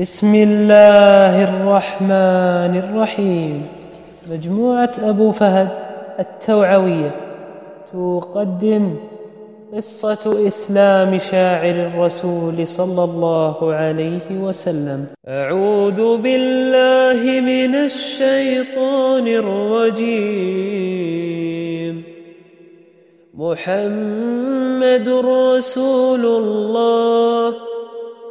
بسم الله الرحمن الرحيم. مجموعة أبو فهد التوعوية. تقدم قصة إسلام شاعر الرسول صلى الله عليه وسلم. أعوذ بالله من الشيطان الرجيم. محمد رسول الله.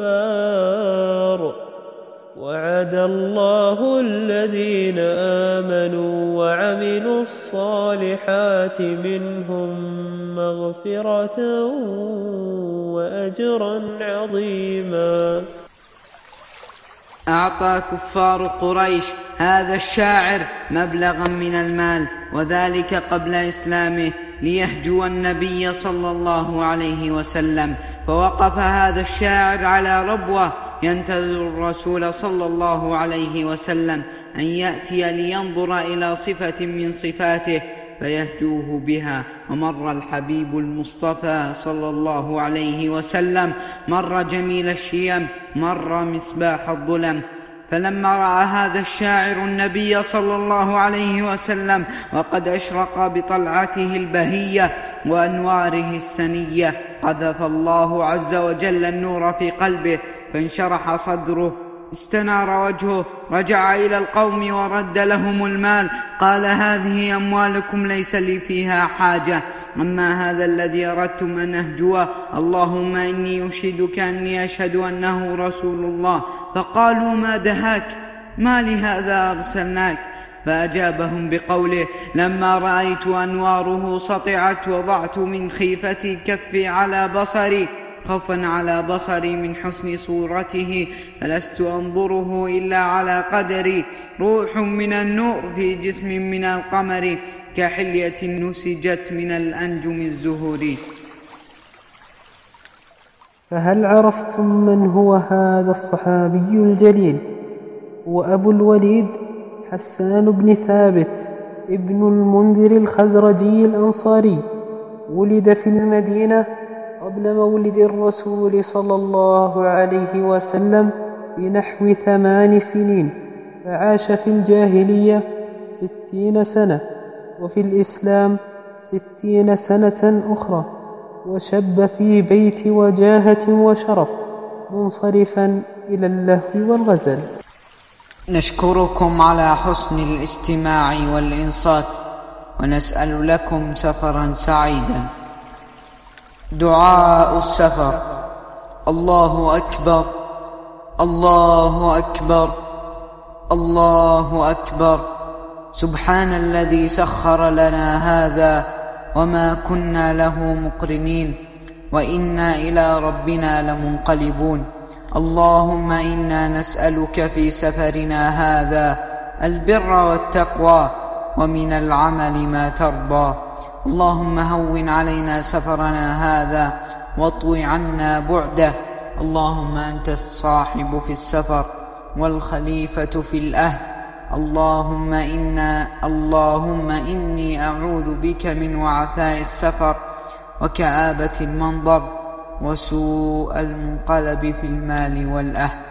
الكفار. وعد الله الذين آمنوا وعملوا الصالحات منهم مغفرة وأجرا عظيما. أعطى كفار قريش هذا الشاعر مبلغا من المال وذلك قبل إسلامه ليهجو النبي صلى الله عليه وسلم. فوقف هذا الشاعر على ربوة ينتظر الرسول صلى الله عليه وسلم أن يأتي لينظر إلى صفة من صفاته فيهجوه بها. ومر الحبيب المصطفى صلى الله عليه وسلم مر جميل الشيم مر مصباح الظلم. فلما رأى هذا الشاعر النبي صلى الله عليه وسلم وقد أشرق بطلعته البهية وأنواره السنية قذف الله عز وجل النور في قلبه فانشرح صدره. استنار وجهه رجع إلى القوم ورد لهم المال. قال هذه أموالكم ليس لي فيها حاجة. أما هذا الذي أردتم أن أهجوه اللهم إني أشهدك أني أشهد أنه رسول الله. فقالوا ما دهاك؟ ما لهذا أرسلناك؟ فأجابهم بقوله لما رأيت أنواره سطعت وضعت من خيفتي كفي على بصري. خوفا على بصري من حسن صورته فلست أنظره إلا على قدري روح من النور في جسم من القمر كحلية نسجت من الأنجم الزهوري فهل عرفتم من هو هذا الصحابي الجليل؟ وأبو الوليد حسان بن ثابت ابن المنذر الخزرجي الأنصاري. ولد في المدينة قبل مولد الرسول صلى الله عليه وسلم بنحو ثمان سنين فعاش في الجاهلية ستين سنة وفي الإسلام ستين سنة أخرى وشب في بيت وجاهة وشرف منصرفا إلى اللهو والغزل. نشكركم على حسن الاستماع والإنصات ونسأل لكم سفرا سعيدا. دعاء السفر. الله أكبر الله أكبر الله أكبر سبحان الذي سخر لنا هذا وما كنا له مقرنين وإنا إلى ربنا لمنقلبون. اللهم إنا نسألك في سفرنا هذا البر والتقوى. ومن العمل ما ترضى. اللهم هون علينا سفرنا هذا واطوي عنا بعده. اللهم أنت الصاحب في السفر والخليفة في الأهل. اللهم إنا اللهم إني أعوذ بك من وعثاء السفر وكآبة المنظر وسوء المنقلب في المال والأهل.